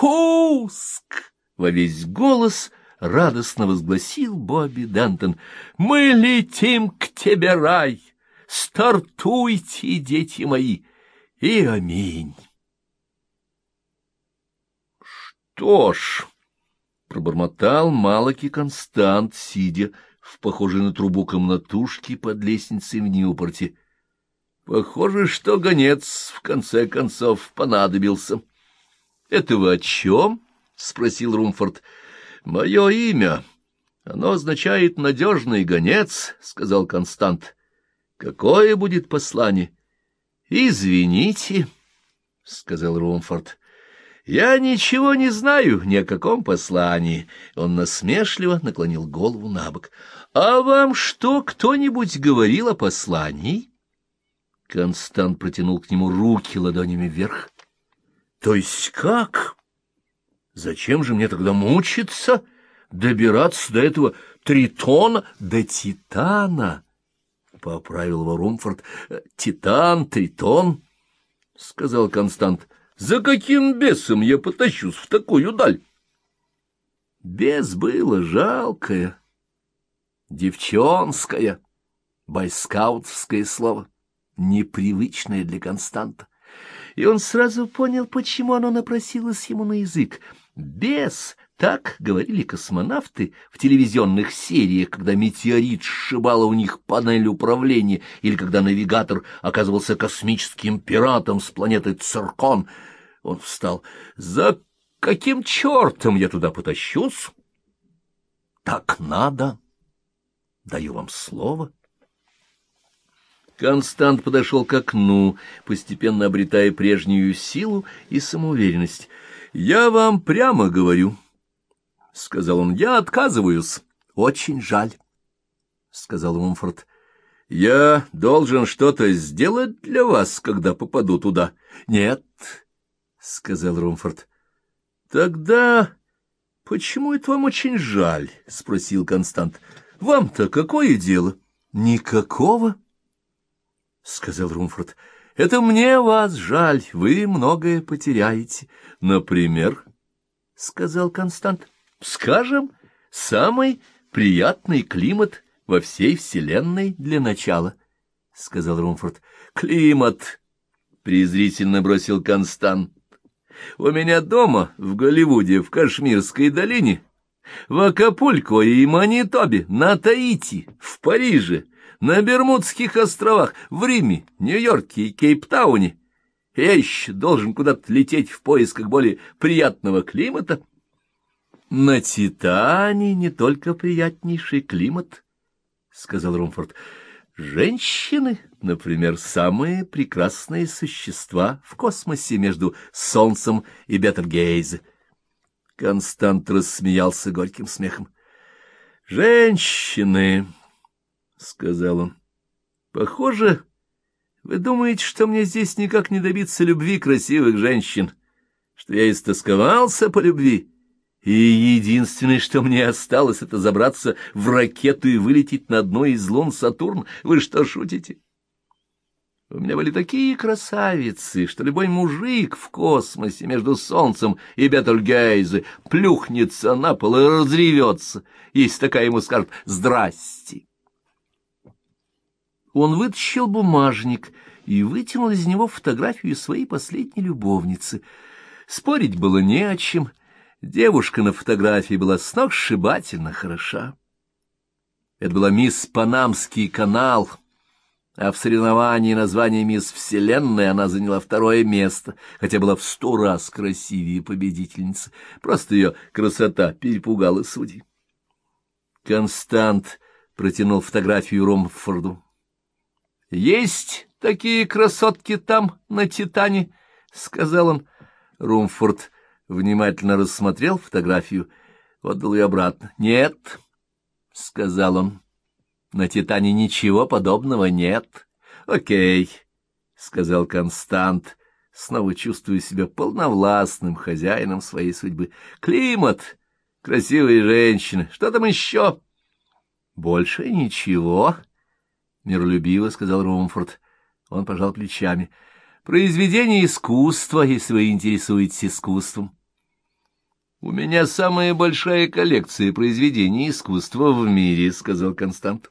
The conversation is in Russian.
Спуск! Во весь голос радостно возгласил Бобби Дантон. Мы летим к тебе, рай! Стартуйте, дети мои! И аминь! Что ж, пробормотал Малаки Констант, сидя в похожей на трубу комнатушке под лестницей в Ньюпорте. Похоже, что гонец в конце концов понадобился. — Это вы о чем? — спросил Румфорд. — Мое имя. Оно означает «надежный гонец», — сказал Констант. — Какое будет послание? — Извините, — сказал Румфорд. — Я ничего не знаю ни о каком послании. Он насмешливо наклонил голову на бок. — А вам что, кто-нибудь говорил о послании? Констант протянул к нему руки ладонями вверх. То есть как? Зачем же мне тогда мучиться, добираться до этого тритона, до титана? Поправил его Румфорд. Титан, тритон, сказал Констант. За каким бесом я потащусь в такую даль? Бес было жалкое, девчонское, байскаутское слово, непривычное для Константа и он сразу понял, почему оно напросилось ему на язык. «Бес!» — так говорили космонавты в телевизионных сериях, когда метеорит сшибала у них панель управления или когда навигатор оказывался космическим пиратом с планеты Циркон. Он встал. «За каким чертом я туда потащусь?» «Так надо. Даю вам слово». Констант подошел к окну, постепенно обретая прежнюю силу и самоуверенность. — Я вам прямо говорю, — сказал он, — я отказываюсь. — Очень жаль, — сказал Умфорд. — Я должен что-то сделать для вас, когда попаду туда. — Нет, — сказал Румфорд. — Тогда почему это вам очень жаль? — спросил Констант. — Вам-то какое дело? — Никакого. —— сказал Румфорд. — Это мне вас жаль, вы многое потеряете. — Например, — сказал Констант, — скажем, самый приятный климат во всей вселенной для начала, — сказал Румфорд. — Климат, — презрительно бросил Констант. — У меня дома, в Голливуде, в Кашмирской долине, в Акапулько и Манитобе, на Таити, в Париже, на Бермудских островах, в Риме, Нью-Йорке и Кейптауне. Я еще должен куда-то лететь в поисках более приятного климата. На Титане не только приятнейший климат, — сказал Румфорд. Женщины, например, самые прекрасные существа в космосе между Солнцем и Бетергейзе. Констант рассмеялся горьким смехом. Женщины... — сказал он. — Похоже, вы думаете, что мне здесь никак не добиться любви красивых женщин, что я истосковался по любви, и единственное, что мне осталось, это забраться в ракету и вылететь на одной из лун Сатурн. Вы что, шутите? У меня были такие красавицы, что любой мужик в космосе между Солнцем и Бетельгейзе плюхнется на пол и разревется, если такая ему скажет «Здрасте». Он вытащил бумажник и вытянул из него фотографию своей последней любовницы. Спорить было не о чем. Девушка на фотографии была сногсшибательно хороша. Это была мисс Панамский канал, а в соревновании названия мисс Вселенная она заняла второе место, хотя была в сто раз красивее победительницы. Просто ее красота перепугала судей. Констант протянул фотографию Ромфорду. Есть такие красотки там, на Титане, — сказал он. Румфорд внимательно рассмотрел фотографию, отдал ее обратно. — Нет, — сказал он, — на Титане ничего подобного нет. — Окей, — сказал Констант, снова чувствуя себя полновластным хозяином своей судьбы. — Климат, красивые женщины, что там еще? — Больше ничего, —— миролюбиво сказал Ромфорд. Он пожал плечами. — Произведение искусства, если вы интересуетесь искусством. — У меня самая большая коллекция произведений искусства в мире, — сказал Констант.